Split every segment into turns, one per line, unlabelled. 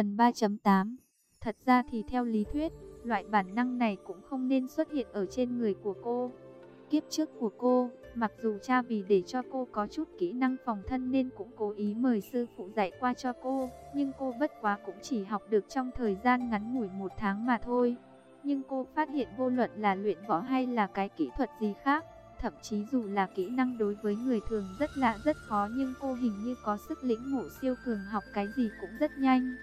Phần 3.8 Thật ra thì theo lý thuyết, loại bản năng này cũng không nên xuất hiện ở trên người của cô. Kiếp trước của cô, mặc dù cha vì để cho cô có chút kỹ năng phòng thân nên cũng cố ý mời sư phụ dạy qua cho cô, nhưng cô bất quá cũng chỉ học được trong thời gian ngắn ngủi một tháng mà thôi. Nhưng cô phát hiện vô luận là luyện võ hay là cái kỹ thuật gì khác, thậm chí dù là kỹ năng đối với người thường rất lạ rất khó nhưng cô hình như có sức lĩnh ngộ siêu cường học cái gì cũng rất nhanh.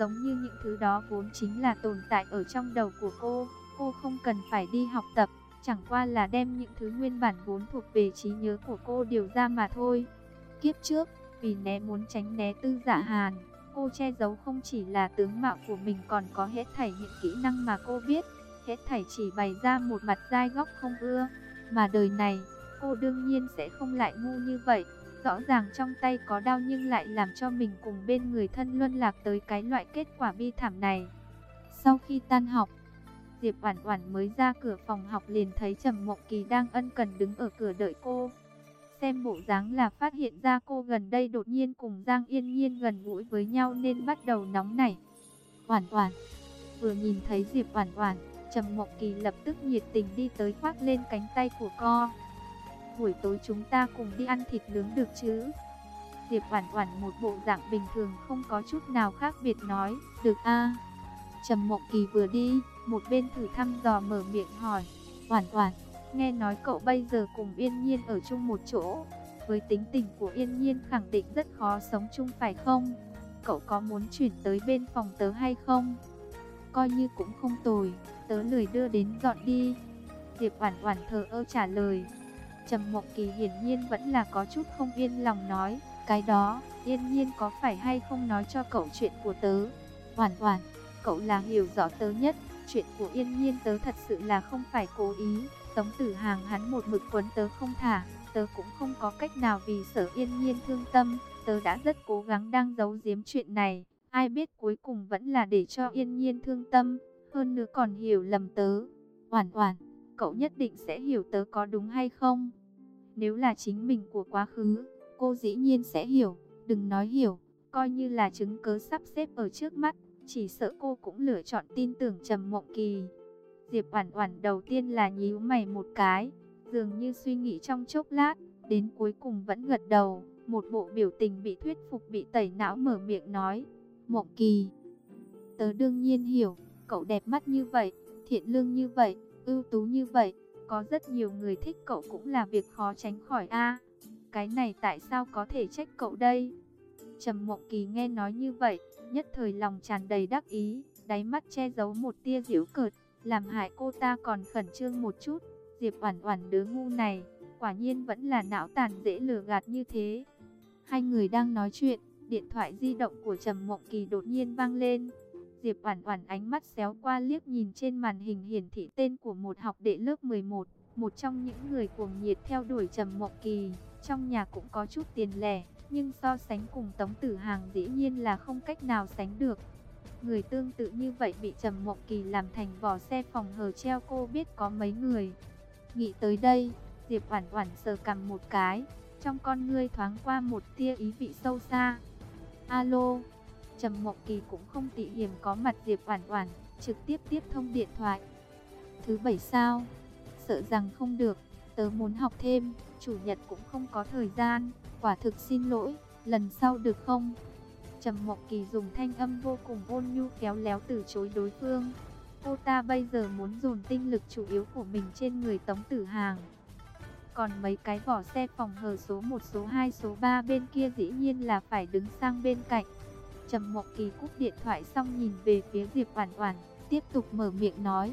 Giống như những thứ đó vốn chính là tồn tại ở trong đầu của cô, cô không cần phải đi học tập, chẳng qua là đem những thứ nguyên bản vốn thuộc về trí nhớ của cô điều ra mà thôi. Kiếp trước, vì né muốn tránh né tư giả hàn, cô che giấu không chỉ là tướng mạo của mình còn có hết thảy những kỹ năng mà cô biết, hết thảy chỉ bày ra một mặt dai góc không ưa, mà đời này, cô đương nhiên sẽ không lại ngu như vậy. Rõ ràng trong tay có đau nhưng lại làm cho mình cùng bên người thân luân lạc tới cái loại kết quả bi thảm này. Sau khi tan học, Diệp Oản Oản mới ra cửa phòng học liền thấy Trầm Mộng Kỳ đang ân cần đứng ở cửa đợi cô. Xem bộ dáng là phát hiện ra cô gần đây đột nhiên cùng Giang Yên Nhiên gần gũi với nhau nên bắt đầu nóng nảy. Oản Oản vừa nhìn thấy Diệp Oản Oản, Trầm Mộng Kỳ lập tức nhiệt tình đi tới khoác lên cánh tay của cô buổi tối chúng ta cùng đi ăn thịt nướng được chứ? Diệp Oản Oản một bộ dạng bình thường không có chút nào khác biệt nói, "Được a." Trầm Mộng Kỳ vừa đi, một bên thử thăm dò mở miệng hỏi, "Oản Oản, nghe nói cậu bây giờ cùng Yên Nhiên ở chung một chỗ, với tính tình của Yên Nhiên khẳng định rất khó sống chung phải không? Cậu có muốn chuyển tới bên phòng tớ hay không?" Coi như cũng không tồi, tớ lười đưa đến dọn đi. Diệp Oản Oản thờ ơ trả lời, Trầm Mộng Kỳ hiển nhiên vẫn là có chút không yên lòng nói, cái đó, yên nhiên có phải hay không nói cho cậu chuyện của tớ. Hoàn toàn, cậu là hiểu rõ tớ nhất, chuyện của yên nhiên tớ thật sự là không phải cố ý. Tống tử hàng hắn một mực quấn tớ không thả, tớ cũng không có cách nào vì sợ yên nhiên thương tâm, tớ đã rất cố gắng đang giấu giếm chuyện này. Ai biết cuối cùng vẫn là để cho yên nhiên thương tâm, hơn nữa còn hiểu lầm tớ. Hoàn toàn, cậu nhất định sẽ hiểu tớ có đúng hay không? Nếu là chính mình của quá khứ, cô dĩ nhiên sẽ hiểu, đừng nói hiểu, coi như là chứng cớ sắp xếp ở trước mắt, chỉ sợ cô cũng lựa chọn tin tưởng Trầm Mộng Kỳ. Diệp Oản Oản đầu tiên là nhíu mày một cái, dường như suy nghĩ trong chốc lát, đến cuối cùng vẫn gật đầu, một bộ biểu tình bị thuyết phục bị tẩy não mở miệng nói, "Mộng Kỳ, tớ đương nhiên hiểu, cậu đẹp mắt như vậy, thiện lương như vậy, ưu tú như vậy, có rất nhiều người thích cậu cũng là việc khó tránh khỏi a. cái này tại sao có thể trách cậu đây? Trầm Mộng Kỳ nghe nói như vậy, nhất thời lòng tràn đầy đắc ý, đáy mắt che giấu một tia giễu cợt, làm hại cô ta còn khẩn trương một chút. Diệp Oản Oản đứa ngu này, quả nhiên vẫn là não tàn dễ lừa gạt như thế. Hai người đang nói chuyện, điện thoại di động của Trầm Mộng Kỳ đột nhiên vang lên. Diệp Oản Oản ánh mắt xéo qua liếc nhìn trên màn hình hiển thị tên của một học đệ lớp 11, một trong những người cuồng nhiệt theo đuổi Trầm Mộng Kỳ, trong nhà cũng có chút tiền lẻ, nhưng so sánh cùng Tống Tử Hàng dĩ nhiên là không cách nào sánh được. Người tương tự như vậy bị Trầm Mộng Kỳ làm thành vỏ xe phòng hờ treo cô biết có mấy người. Nghĩ tới đây, Diệp Oản Oản sờ cằm một cái, trong con ngươi thoáng qua một tia ý vị sâu xa. Alo, Trầm Mộng Kỳ cũng không tị hiểm có mặt Diệp Oản Oản, trực tiếp tiếp thông điện thoại. Thứ bảy sao? Sợ rằng không được, tớ muốn học thêm, chủ nhật cũng không có thời gian, quả thực xin lỗi, lần sau được không? Trầm Mộng Kỳ dùng thanh âm vô cùng ôn nhu kéo léo từ chối đối phương. Cô ta bây giờ muốn dồn tinh lực chủ yếu của mình trên người Tống Tử Hàng. Còn mấy cái vỏ xe phòng hờ số 1, số 2, số 3 bên kia dĩ nhiên là phải đứng sang bên cạnh. Trầm Mộng Kỳ cúp điện thoại xong nhìn về phía Diệp Oản Oản, tiếp tục mở miệng nói,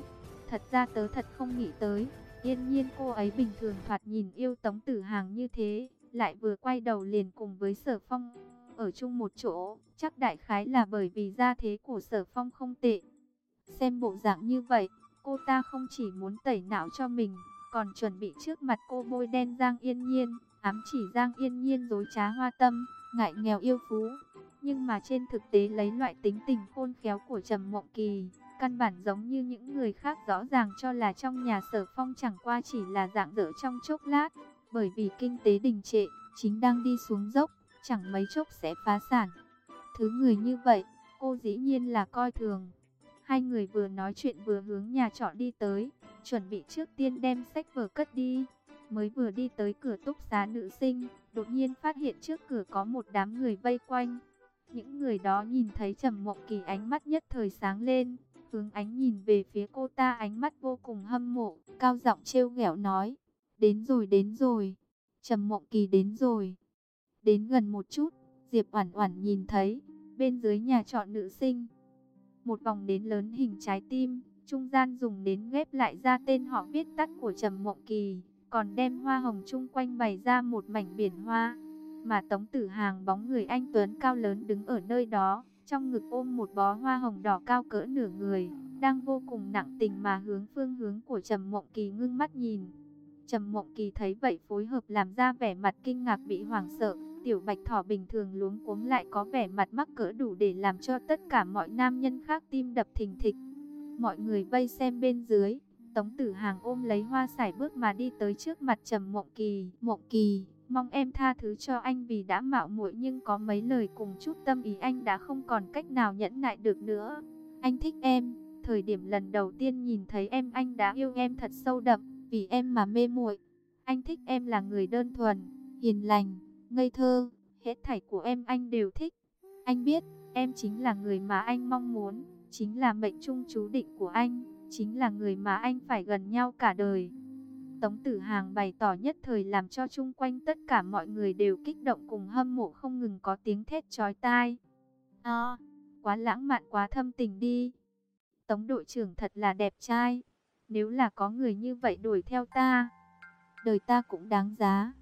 thật ra tớ thật không nghĩ tới, yên nhiên cô ấy bình thường thoạt nhìn yêu Tống Tử Hàng như thế, lại vừa quay đầu liền cùng với Sở Phong ở chung một chỗ, chắc đại khái là bởi vì gia thế của Sở Phong không tệ. Xem bộ dạng như vậy, cô ta không chỉ muốn tẩy não cho mình, còn chuẩn bị trước mặt cô bôi đen Giang Yên Nhiên, ám chỉ Giang Yên Nhiên dối trá hoa tâm, ngại nghèo yêu phú, nhưng mà trên thực tế lấy loại tính tình khôn khéo của Trầm Mộng Kỳ, căn bản giống như những người khác rõ ràng cho là trong nhà sở phong chẳng qua chỉ là dạng dở trong chốc lát, bởi vì kinh tế đình trệ, chính đang đi xuống dốc, chẳng mấy chốc sẽ phá sản. Thứ người như vậy, cô dĩ nhiên là coi thường. Hai người vừa nói chuyện vừa hướng nhà trọ đi tới, chuẩn bị trước tiên đem sách vở cất đi. Mới vừa đi tới cửa túc xá nữ sinh, đột nhiên phát hiện trước cửa có một đám người vây quanh. Những người đó nhìn thấy Trầm Mộng Kỳ ánh mắt nhất thời sáng lên, hướng ánh nhìn về phía cô ta ánh mắt vô cùng hâm mộ, cao giọng trêu ghẹo nói: "Đến rồi, đến rồi. Trầm Mộng Kỳ đến rồi." Đến gần một chút, Diệp Oản Oản nhìn thấy bên dưới nhà trọ nữ sinh một vòng nến lớn hình trái tim, trung gian dùng nến ghép lại ra tên họ viết tắt của Trầm Mộng Kỳ, còn đem hoa hồng chung quanh bày ra một mảnh biển hoa. Mà Tống Tử Hàng bóng người anh tuấn cao lớn đứng ở nơi đó, trong ngực ôm một bó hoa hồng đỏ cao cỡ nửa người, đang vô cùng nặng tình mà hướng phương hướng của Trầm Mộng Kỳ ngưng mắt nhìn. Trầm Mộng Kỳ thấy vậy phối hợp làm ra vẻ mặt kinh ngạc bị hoảng sợ, Tiểu Bạch Thỏ bình thường luống cuống lại có vẻ mặt mắc cỡ đủ để làm cho tất cả mọi nam nhân khác tim đập thình thịch. Mọi người vây xem bên dưới, Tống Tử Hàng ôm lấy hoa sải bước mà đi tới trước mặt Trầm Mộng Kỳ. Mộng Kỳ, mong em tha thứ cho anh vì đã mạo muội nhưng có mấy lời cùng chút tâm ý anh đã không còn cách nào nhẫn nại được nữa. Anh thích em, thời điểm lần đầu tiên nhìn thấy em anh đã yêu em thật sâu đậm, vì em mà mê muội. Anh thích em là người đơn thuần, hiền lành, ngây thơ, hết thảy của em anh đều thích. Anh biết, em chính là người mà anh mong muốn, chính là mệnh trung chú định của anh, chính là người mà anh phải gần nhau cả đời. Tống Tử Hàng bày tỏ nhất thời làm cho chung quanh tất cả mọi người đều kích động cùng hâm mộ không ngừng có tiếng thét chói tai. À, quá lãng mạn quá thâm tình đi. Tống đội trưởng thật là đẹp trai. Nếu là có người như vậy đuổi theo ta, đời ta cũng đáng giá.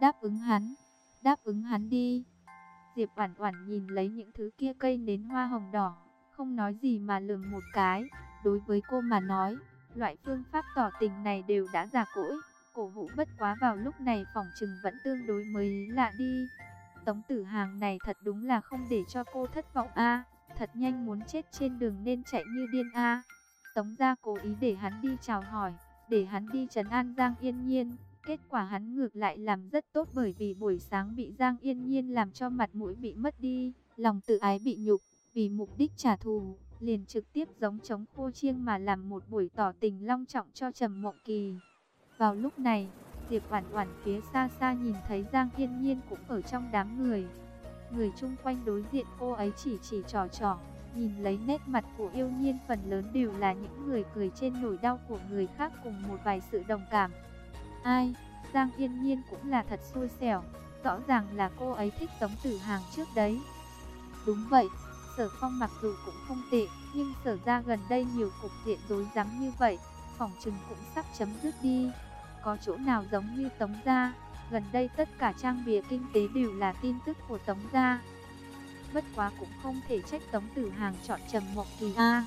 Đáp ứng hắn đáp ứng hắn đi. Diệp Oản Oản nhìn lấy những thứ kia cây nến hoa hồng đỏ, không nói gì mà lườm một cái. Đối với cô mà nói, loại phương pháp tỏ tình này đều đã già cỗi, cổ vũ bất quá vào lúc này phòng trừng vẫn tương đối mới lạ đi. Tống Tử Hàng này thật đúng là không để cho cô thất vọng a, thật nhanh muốn chết trên đường nên chạy như điên a. Tống gia cố ý để hắn đi chào hỏi, để hắn đi trấn an Giang Yên Nhiên. Kết quả hắn ngược lại làm rất tốt bởi vì buổi sáng bị Giang Yên Nhiên làm cho mặt mũi bị mất đi, lòng tự ái bị nhục, vì mục đích trả thù, liền trực tiếp giống chống khô chiêng mà làm một buổi tỏ tình long trọng cho Trầm Mộng Kỳ. Vào lúc này, Diệp Oản Oản phía xa xa nhìn thấy Giang Yên Nhiên cũng ở trong đám người. Người chung quanh đối diện cô ấy chỉ chỉ trò trò, nhìn lấy nét mặt của yêu nhiên phần lớn đều là những người cười trên nỗi đau của người khác cùng một vài sự đồng cảm. Ai, Giang Yên Nhiên cũng là thật xui xẻo, rõ ràng là cô ấy thích Tống Tử Hàng trước đấy. Đúng vậy, Sở Phong mặc dù cũng không tệ, nhưng sở ra gần đây nhiều cục diện rối rắm như vậy, phòng trừng cũng sắp chấm dứt đi. Có chỗ nào giống như Tống gia, gần đây tất cả trang bìa kinh tế đều là tin tức của Tống gia. Bất quá cũng không thể trách Tống Tử Hàng chọn Trầm Mộc Kỳ a.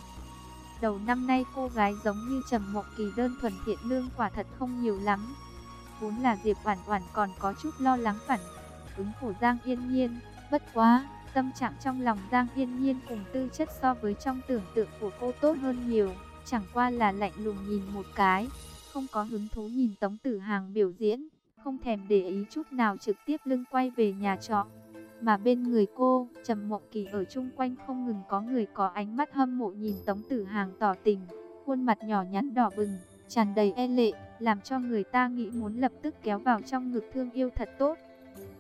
Đầu năm nay cô gái giống như Trầm Mộc Kỳ đơn thuần thiện lương quả thật không nhiều lắm. Vốn là Diệp Oản Oản còn có chút lo lắng phản ứng của Giang Yên Nhiên, bất quá, tâm trạng trong lòng Giang Yên Nhiên cùng tư chất so với trong tưởng tượng của cô tốt hơn nhiều, chẳng qua là lạnh lùng nhìn một cái, không có hứng thú nhìn Tống Tử Hàng biểu diễn, không thèm để ý chút nào trực tiếp lưng quay về nhà trọ. Mà bên người cô, Trầm Mộng Kỳ ở chung quanh không ngừng có người có ánh mắt hâm mộ nhìn Tống Tử Hàng tỏ tình, khuôn mặt nhỏ nhắn đỏ bừng, tràn đầy e lệ, làm cho người ta nghĩ muốn lập tức kéo vào trong ngực thương yêu thật tốt.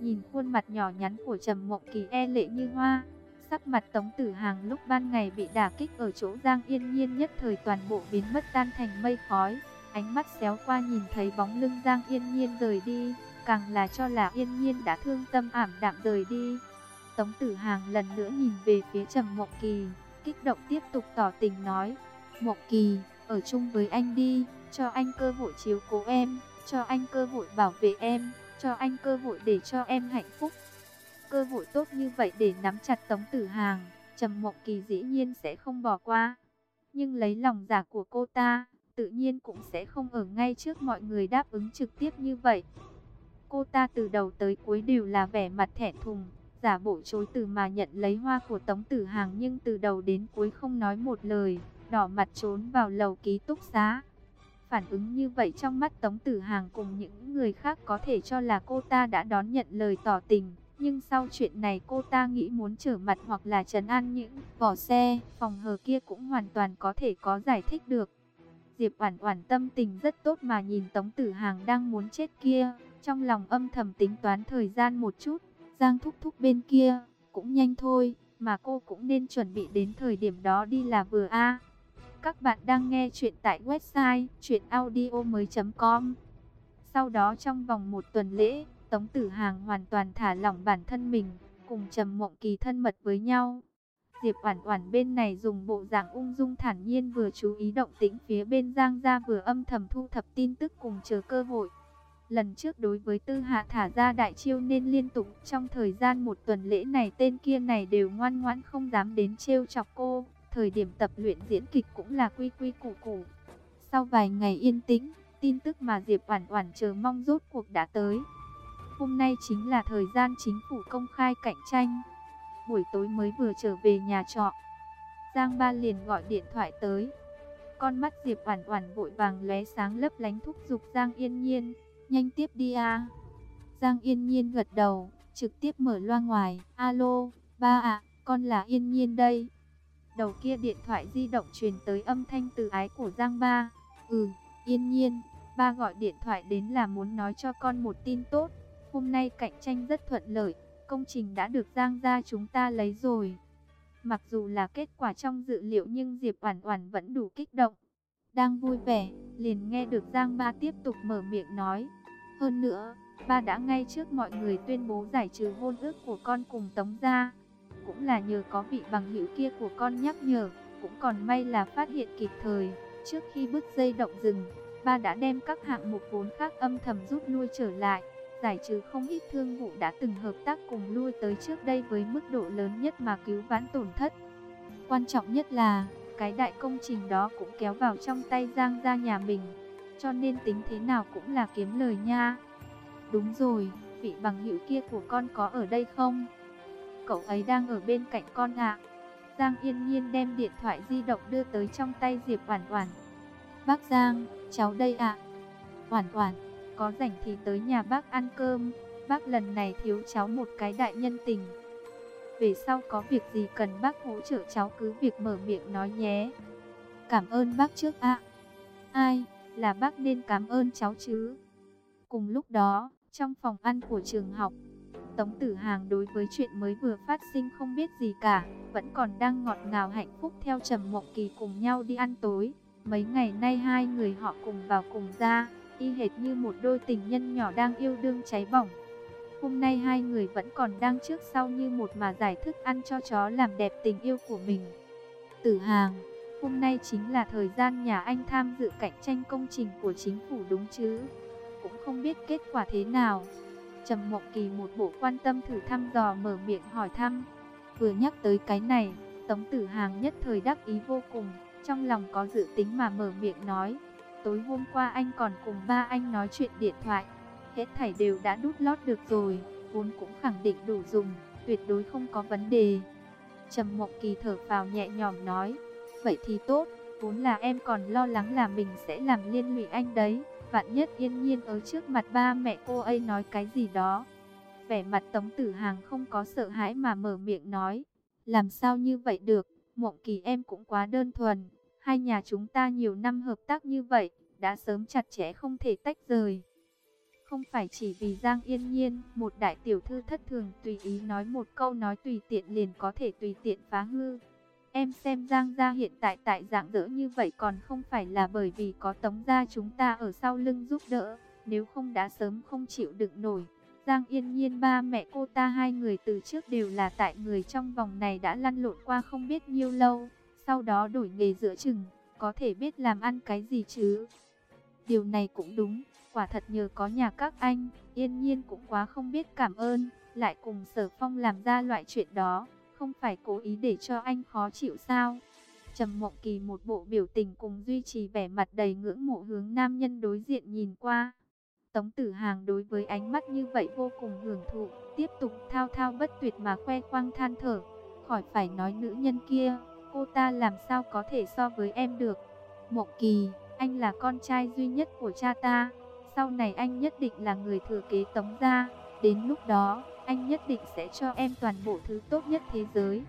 Nhìn khuôn mặt nhỏ nhắn của Trầm Mộng Kỳ e lệ như hoa, sắc mặt Tống Tử Hàng lúc ban ngày bị đả kích ở chỗ Giang Yên Nhiên nhất thời toàn bộ biến mất tan thành mây khói, ánh mắt xéo qua nhìn thấy bóng lưng Giang Yên Nhiên rời đi, càng là cho là Yên Nhiên đã thương tâm ảm đạm rời đi. Tống Tử Hàng lần nữa nhìn về phía Trầm Mộng Kỳ, kích động tiếp tục tỏ tình nói: "Mộng Kỳ, ở chung với anh đi." cho anh cơ hội chiếu cố em, cho anh cơ hội bảo vệ em, cho anh cơ hội để cho em hạnh phúc. Cơ hội tốt như vậy để nắm chặt Tống Tử Hàng, Trầm Mộng Kỳ dĩ nhiên sẽ không bỏ qua. Nhưng lấy lòng giả của cô ta, tự nhiên cũng sẽ không ở ngay trước mọi người đáp ứng trực tiếp như vậy. Cô ta từ đầu tới cuối đều là vẻ mặt thẹn thùng, giả bộ chối từ mà nhận lấy hoa của Tống Tử Hàng nhưng từ đầu đến cuối không nói một lời, đỏ mặt trốn vào lầu ký túc xá. Phản ứng như vậy trong mắt Tống Tử Hàng cùng những người khác có thể cho là cô ta đã đón nhận lời tỏ tình, Nhưng sau chuyện này cô ta nghĩ muốn trở mặt hoặc là trấn an những vỏ xe, phòng hờ kia cũng hoàn toàn có thể có giải thích được. Diệp Oản Oản tâm tình rất tốt mà nhìn Tống Tử Hàng đang muốn chết kia, trong lòng âm thầm tính toán thời gian một chút, Giang thúc thúc bên kia cũng nhanh thôi, mà cô cũng nên chuẩn bị đến thời điểm đó đi là vừa a. Các bạn đang nghe chuyện tại website chuyenaudio.com. Sau đó trong vòng một tuần lễ, Tống Tử Hàng hoàn toàn thả lỏng bản thân mình, cùng Trầm Mộng Kỳ thân mật với nhau. Diệp Oản Oản bên này dùng bộ dạng ung dung thản nhiên vừa chú ý động tĩnh phía bên Giang gia vừa âm thầm thu thập tin tức cùng chờ cơ hội. Lần trước đối với Tư Hạ thả ra đại chiêu nên liên tục trong thời gian một tuần lễ này tên kia này đều ngoan ngoãn không dám đến trêu chọc cô. Thời điểm tập luyện diễn kịch cũng là quy quy củ củ. Sau vài ngày yên tĩnh, tin tức mà Diệp Oản Oản chờ mong rốt cuộc đã tới. Hôm nay chính là thời gian chính phủ công khai cạnh tranh. Buổi tối mới vừa trở về nhà trọ, Giang Ba liền gọi điện thoại tới. Con mắt Diệp Oản Oản vội vàng lóe sáng lấp lánh thúc giục Giang Yên Nhiên, nhanh tiếp đi a. Giang Yên Nhiên gật đầu, trực tiếp mở loa ngoài, "Alo, ba ạ, con là Yên Nhiên đây." Đầu kia điện thoại di động truyền tới âm thanh từ ái của Giang Ba. "Ừ, Yên Nhiên, ba gọi điện thoại đến là muốn nói cho con một tin tốt. Hôm nay cạnh tranh rất thuận lợi, công trình đã được Giang gia chúng ta lấy rồi." Mặc dù là kết quả trong dự liệu nhưng Diệp Oản Oản vẫn đủ kích động. Đang vui vẻ, liền nghe được Giang Ba tiếp tục mở miệng nói. Hơn nữa, ba đã ngay trước mọi người tuyên bố giải trừ hôn ước của con cùng Tống gia. Cũng là nhờ có vị bằng hữu kia của con nhắc nhở, cũng còn may là phát hiện kịp thời. Trước khi bước dây động rừng, ba đã đem các hạng mục vốn khác âm thầm rút lui trở lại, giải trừ không ít thương vụ đã từng hợp tác cùng lui tới trước đây với mức độ lớn nhất mà cứu vãn tổn thất. Quan trọng nhất là, cái đại công trình đó cũng kéo vào trong tay Giang gia nhà mình cho nên tính thế nào cũng là kiếm lời nha. Đúng rồi, vị bằng hữu kia của con có ở đây không? Cậu ấy đang ở bên cạnh con ạ. Giang Yên Nhiên đem điện thoại di động đưa tới trong tay Diệp Oản Oản. "Bác Giang, cháu đây ạ." "Oản Oản, có rảnh thì tới nhà bác ăn cơm, bác lần này thiếu cháu một cái đại nhân tình. Về sau có việc gì cần bác hỗ trợ cháu cứ việc mở miệng nói nhé." "Cảm ơn bác trước ạ." "Ai?" là bác nên cảm ơn cháu chứ. Cùng lúc đó, trong phòng ăn của trường học, Tống Tử Hàng đối với chuyện mới vừa phát sinh không biết gì cả, vẫn còn đang ngọt ngào hạnh phúc theo Trầm Mộng Kỳ cùng nhau đi ăn tối. Mấy ngày nay hai người họ cùng vào cùng ra, y hệt như một đôi tình nhân nhỏ đang yêu đương cháy bỏng. Hôm nay hai người vẫn còn đang trước sau như một mà giải thức ăn cho chó làm đẹp tình yêu của mình. Tử Hàng Hôm nay chính là thời gian nhà anh tham dự cạnh tranh công trình của chính phủ đúng chứ? Cũng không biết kết quả thế nào. Trầm Mộng Kỳ một bộ quan tâm thử thăm dò mở miệng hỏi thăm. Vừa nhắc tới cái này, Tống Tử Hàng nhất thời đắc ý vô cùng, trong lòng có dự tính mà mở miệng nói. Tối hôm qua anh còn cùng ba anh nói chuyện điện thoại, hết thảy đều đã đút lót được rồi, vốn cũng khẳng định đủ dùng, tuyệt đối không có vấn đề. Trầm Mộng Kỳ thở phào nhẹ nhõm nói. Vậy thì tốt, vốn là em còn lo lắng là mình sẽ làm liên lụy anh đấy. Vạn nhất yên nhiên ở trước mặt ba mẹ cô ấy nói cái gì đó. Vẻ mặt Tống Tử Hàng không có sợ hãi mà mở miệng nói. Làm sao như vậy được, mộng kỳ em cũng quá đơn thuần. Hai nhà chúng ta nhiều năm hợp tác như vậy, đã sớm chặt chẽ không thể tách rời. Không phải chỉ vì Giang Yên Nhiên, một đại tiểu thư thất thường tùy ý nói một câu nói tùy tiện liền có thể tùy tiện phá hư. Em xem Giang gia hiện tại tại dạng dỡ như vậy còn không phải là bởi vì có tống gia chúng ta ở sau lưng giúp đỡ, nếu không đã sớm không chịu đựng nổi. Giang yên nhiên ba mẹ cô ta hai người từ trước đều là tại người trong vòng này đã lăn lộn qua không biết nhiêu lâu, sau đó đổi nghề giữa chừng, có thể biết làm ăn cái gì chứ. Điều này cũng đúng, quả thật nhờ có nhà các anh, yên nhiên cũng quá không biết cảm ơn, lại cùng sở phong làm ra loại chuyện đó không phải cố ý để cho anh khó chịu sao? Trầm Mộng Kỳ một bộ biểu tình cùng duy trì vẻ mặt đầy ngưỡng mộ hướng nam nhân đối diện nhìn qua. Tống Tử Hàng đối với ánh mắt như vậy vô cùng hưởng thụ, tiếp tục thao thao bất tuyệt mà khoe khoang than thở. Khỏi phải nói nữ nhân kia, cô ta làm sao có thể so với em được. Mộng Kỳ, anh là con trai duy nhất của cha ta, sau này anh nhất định là người thừa kế Tống gia, đến lúc đó anh nhất định sẽ cho em toàn bộ thứ tốt nhất thế giới.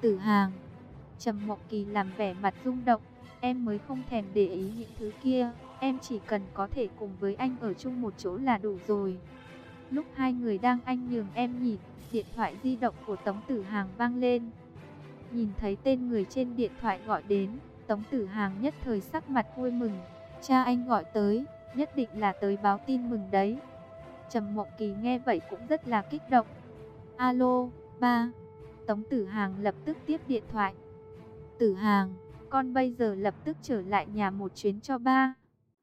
Tử hàng, Trầm Mộng Kỳ làm vẻ mặt rung động, em mới không thèm để ý những thứ kia, em chỉ cần có thể cùng với anh ở chung một chỗ là đủ rồi. Lúc hai người đang anh nhường em nhìn, điện thoại di động của Tống Tử Hàng vang lên. Nhìn thấy tên người trên điện thoại gọi đến, Tống Tử Hàng nhất thời sắc mặt vui mừng. Cha anh gọi tới, nhất định là tới báo tin mừng đấy. Trầm Mộng Kỳ nghe vậy cũng rất là kích động. Alo, ba. Tống Tử Hàng lập tức tiếp điện thoại. Tử Hàng, con bây giờ lập tức trở lại nhà một chuyến cho ba.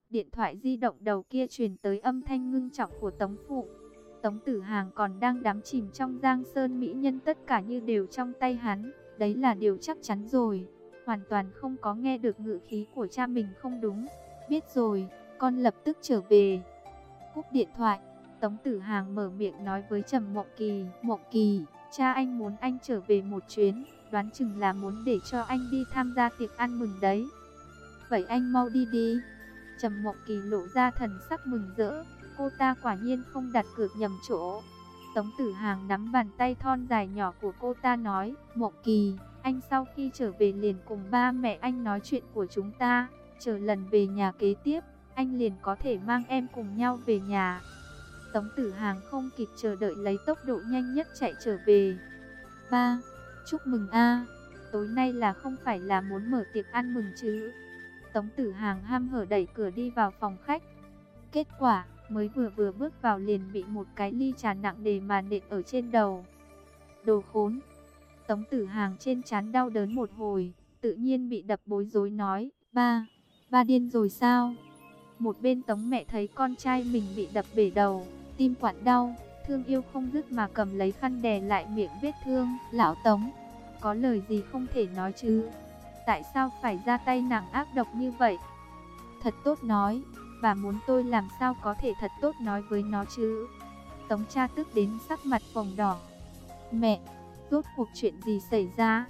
Điện thoại di động đầu kia truyền tới âm thanh ngưng trọng của Tống Phụ. Tống Tử Hàng còn đang đắm chìm trong giang sơn mỹ nhân tất cả như đều trong tay hắn. Đấy là điều chắc chắn rồi. Hoàn toàn không có nghe được ngữ khí của cha mình không đúng. Biết rồi, con lập tức trở về. Cúp điện thoại, Tống Tử Hàng mở miệng nói với Trầm Mộng Kỳ. Mộng Kỳ, cha anh muốn anh trở về một chuyến. Đoán chừng là muốn để cho anh đi tham gia tiệc ăn mừng đấy. Vậy anh mau đi đi. Trầm Mộng Kỳ lộ ra thần sắc mừng rỡ. Cô ta quả nhiên không đặt cược nhầm chỗ. Tống Tử Hàng nắm bàn tay thon dài nhỏ của cô ta nói, Mộng Kỳ, anh sau khi trở về liền cùng ba mẹ anh nói chuyện của chúng ta, chờ lần về nhà kế tiếp, anh liền có thể mang em cùng nhau về nhà. Tống Tử Hàng không kịp chờ đợi lấy tốc độ nhanh nhất chạy trở về. Ba, chúc mừng a, tối nay là không phải là muốn mở tiệc ăn mừng chứ? Tống Tử Hàng ham hở đẩy cửa đi vào phòng khách. Kết quả, mới vừa vừa bước vào liền bị một cái ly trà nặng đề mà nện ở trên đầu. Đồ khốn! Tống tử hàng trên chán đau đớn một hồi, tự nhiên bị đập bối rối nói, ba, ba điên rồi sao? Một bên tống mẹ thấy con trai mình bị đập bể đầu, tim quặn đau, thương yêu không dứt mà cầm lấy khăn đè lại miệng vết thương. Lão tống, có lời gì không thể nói chứ? Tại sao phải ra tay nặng ác độc như vậy? Thật tốt nói, bà muốn tôi làm sao có thể thật tốt nói với nó chứ. Tống cha tức đến sắc mặt phồng đỏ. Mẹ, rốt cuộc chuyện gì xảy ra?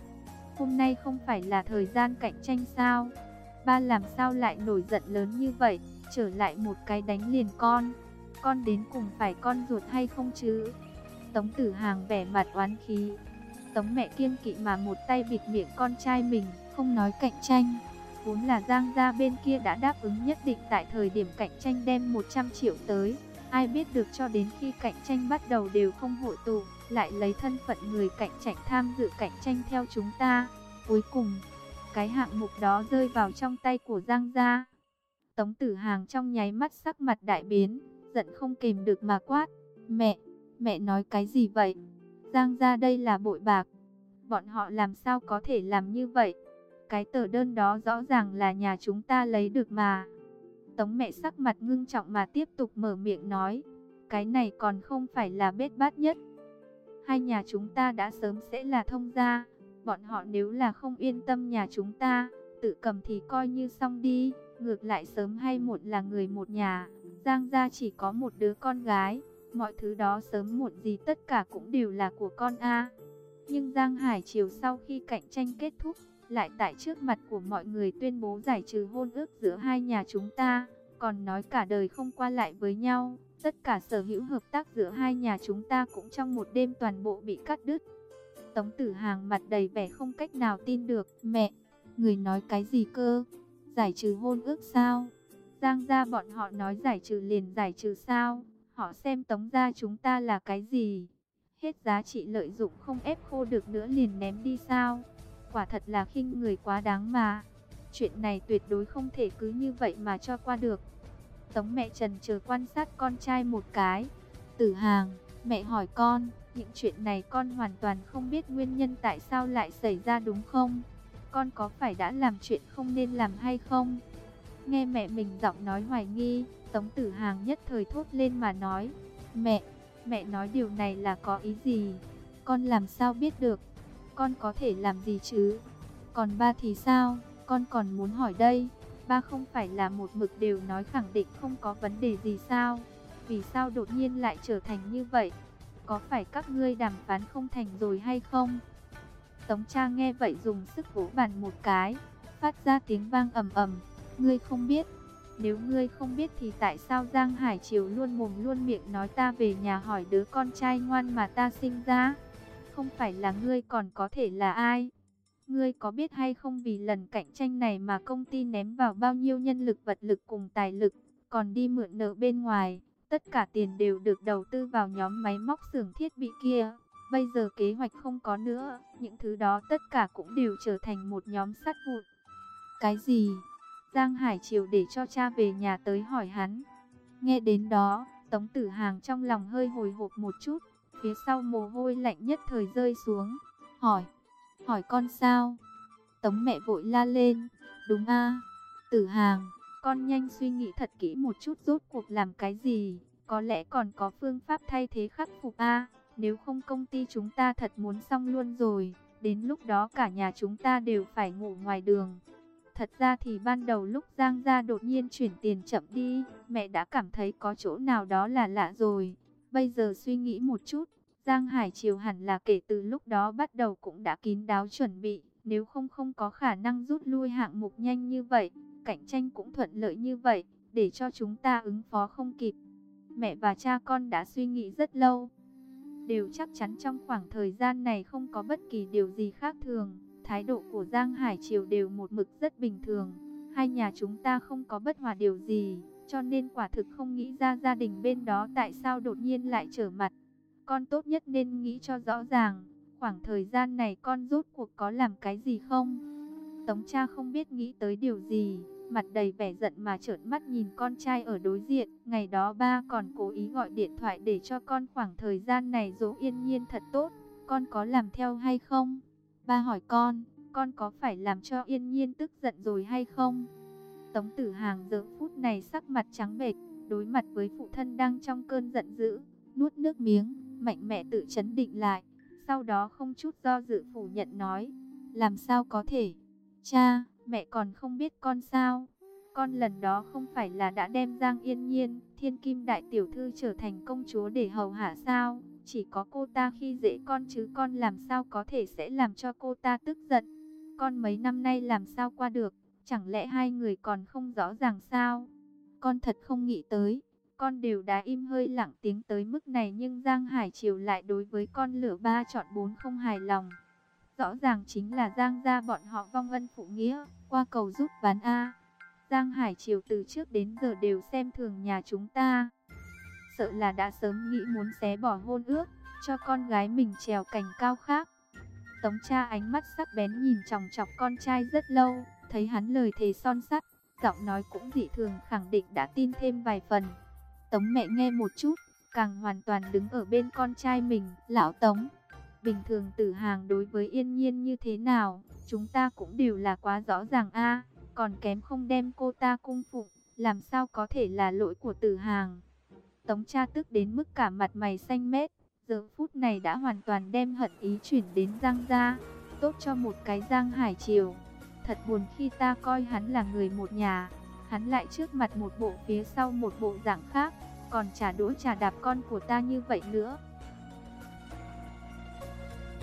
Hôm nay không phải là thời gian cạnh tranh sao? Ba làm sao lại nổi giận lớn như vậy, trở lại một cái đánh liền con. Con đến cùng phải con ruột hay không chứ? Tống tử hàng vẻ mặt oán khí. Tống mẹ kiên kỵ mà một tay bịt miệng con trai mình, không nói cạnh tranh. Vốn là Giang gia bên kia đã đáp ứng nhất định tại thời điểm cạnh tranh đem 100 triệu tới. Ai biết được cho đến khi cạnh tranh bắt đầu đều không hội tụ, lại lấy thân phận người cạnh tranh tham dự cạnh tranh theo chúng ta. Cuối cùng, cái hạng mục đó rơi vào trong tay của Giang gia. Tống tử hàng trong nháy mắt sắc mặt đại biến, giận không kìm được mà quát. Mẹ, mẹ nói cái gì vậy? Giang ra đây là bội bạc. Bọn họ làm sao có thể làm như vậy? Cái tờ đơn đó rõ ràng là nhà chúng ta lấy được mà. Tống mẹ sắc mặt ngưng trọng mà tiếp tục mở miệng nói. Cái này còn không phải là bết bát nhất. Hai nhà chúng ta đã sớm sẽ là thông gia. Bọn họ nếu là không yên tâm nhà chúng ta, tự cầm thì coi như xong đi. Ngược lại sớm hay muộn là người một nhà. Giang gia chỉ có một đứa con gái. Mọi thứ đó sớm muộn gì tất cả cũng đều là của con A. Nhưng Giang Hải triều sau khi cạnh tranh kết thúc, lại tại trước mặt của mọi người tuyên bố giải trừ hôn ước giữa hai nhà chúng ta, còn nói cả đời không qua lại với nhau. Tất cả sở hữu hợp tác giữa hai nhà chúng ta cũng trong một đêm toàn bộ bị cắt đứt. Tống tử hàng mặt đầy vẻ không cách nào tin được. Mẹ, người nói cái gì cơ? Giải trừ hôn ước sao? Giang gia bọn họ nói giải trừ liền giải trừ sao? Họ xem tống gia chúng ta là cái gì? Hết giá trị lợi dụng không ép khô được nữa liền ném đi sao? quả thật là khinh người quá đáng mà. Chuyện này tuyệt đối không thể cứ như vậy mà cho qua được. Tống mẹ Trần chờ quan sát con trai một cái. Tử hàng, mẹ hỏi con, những chuyện này con hoàn toàn không biết nguyên nhân tại sao lại xảy ra đúng không? Con có phải đã làm chuyện không nên làm hay không? Nghe mẹ mình giọng nói hoài nghi, Tống tử hàng nhất thời thốt lên mà nói. Mẹ, mẹ nói điều này là có ý gì? Con làm sao biết được? con có thể làm gì chứ? Còn ba thì sao? Con còn muốn hỏi đây. Ba không phải là một mực đều nói khẳng định không có vấn đề gì sao? Vì sao đột nhiên lại trở thành như vậy? Có phải các ngươi đàm phán không thành rồi hay không? Tống cha nghe vậy dùng sức vỗ bàn một cái, phát ra tiếng vang ầm ầm. Ngươi không biết, Nếu ngươi không biết thì tại sao Giang Hải Triều luôn mồm luôn miệng nói ta về nhà hỏi đứa con trai ngoan mà ta sinh ra? Không phải là ngươi còn có thể là ai? Ngươi có biết hay không vì lần cạnh tranh này mà công ty ném vào bao nhiêu nhân lực vật lực cùng tài lực, còn đi mượn nợ bên ngoài, tất cả tiền đều được đầu tư vào nhóm máy móc xưởng thiết bị kia. Bây giờ kế hoạch không có nữa, những thứ đó tất cả cũng đều trở thành một nhóm sắt vụn. Cái gì? Giang Hải Triều để cho cha về nhà tới hỏi hắn. Nghe đến đó, Tống Tử Hàng trong lòng hơi hồi hộp một chút, phía sau mồ hôi lạnh nhất thời rơi xuống. Hỏi, hỏi con sao? Tống mẹ vội la lên, đúng a Tử Hàng, con nhanh suy nghĩ thật kỹ một chút rốt cuộc làm cái gì, có lẽ còn có phương pháp thay thế khắc phục a nếu không công ty chúng ta thật muốn xong luôn rồi, đến lúc đó cả nhà chúng ta đều phải ngủ ngoài đường. Thật ra thì ban đầu lúc Giang gia đột nhiên chuyển tiền chậm đi, mẹ đã cảm thấy có chỗ nào đó là lạ rồi. Bây giờ suy nghĩ một chút, Giang Hải Triều hẳn là kể từ lúc đó bắt đầu cũng đã kín đáo chuẩn bị, nếu không không có khả năng rút lui hạng mục nhanh như vậy, cạnh tranh cũng thuận lợi như vậy, để cho chúng ta ứng phó không kịp. Mẹ và cha con đã suy nghĩ rất lâu, đều chắc chắn trong khoảng thời gian này không có bất kỳ điều gì khác thường. Thái độ của Giang Hải Triều đều một mực rất bình thường. Hai nhà chúng ta không có bất hòa điều gì, cho nên quả thực không nghĩ ra gia đình bên đó tại sao đột nhiên lại trở mặt. Con tốt nhất nên nghĩ cho rõ ràng, khoảng thời gian này con rốt cuộc có làm cái gì không? Tống cha không biết nghĩ tới điều gì, mặt đầy vẻ giận mà trợn mắt nhìn con trai ở đối diện. Ngày đó ba còn cố ý gọi điện thoại để cho con khoảng thời gian này dỗ yên nhiên thật tốt. Con có làm theo hay không? Ba hỏi con, con có phải làm cho yên nhiên tức giận rồi hay không? Tống tử hàng giờ phút này sắc mặt trắng bệch, đối mặt với phụ thân đang trong cơn giận dữ, nuốt nước miếng, mạnh mẽ tự chấn định lại. Sau đó không chút do dự phủ nhận nói, làm sao có thể? Cha, mẹ còn không biết con sao? Con lần đó không phải là đã đem Giang Yên Nhiên, thiên kim đại tiểu thư trở thành công chúa để hầu hạ sao? Chỉ có cô ta khi dễ con chứ con làm sao có thể sẽ làm cho cô ta tức giận. Con mấy năm nay làm sao qua được, chẳng lẽ hai người còn không rõ ràng sao? Con thật không nghĩ tới, con đều đã im hơi lặng tiếng tới mức này nhưng Giang Hải Triều lại đối với con lửa ba chọn bốn không hài lòng. Rõ ràng chính là Giang gia bọn họ vong ân phụ nghĩa, qua cầu giúp bán A. Giang Hải Triều từ trước đến giờ đều xem thường nhà chúng ta sợ là đã sớm nghĩ muốn xé bỏ hôn ước, cho con gái mình trèo cành cao khác. Tống cha ánh mắt sắc bén nhìn chòng chọc con trai rất lâu, thấy hắn lời thề son sắt, giọng nói cũng dị thường khẳng định đã tin thêm vài phần. Tống mẹ nghe một chút, càng hoàn toàn đứng ở bên con trai mình, lão Tống. Bình thường tử hàng đối với yên nhiên như thế nào, chúng ta cũng đều là quá rõ ràng a còn kém không đem cô ta cung phụng, làm sao có thể là lỗi của tử hàng. Tống cha tức đến mức cả mặt mày xanh mét, giờ phút này đã hoàn toàn đem hận ý chuyển đến Giang gia, tốt cho một cái Giang Hải Triều. Thật buồn khi ta coi hắn là người một nhà, hắn lại trước mặt một bộ phía sau một bộ dạng khác, còn trả đũa trả đạp con của ta như vậy nữa.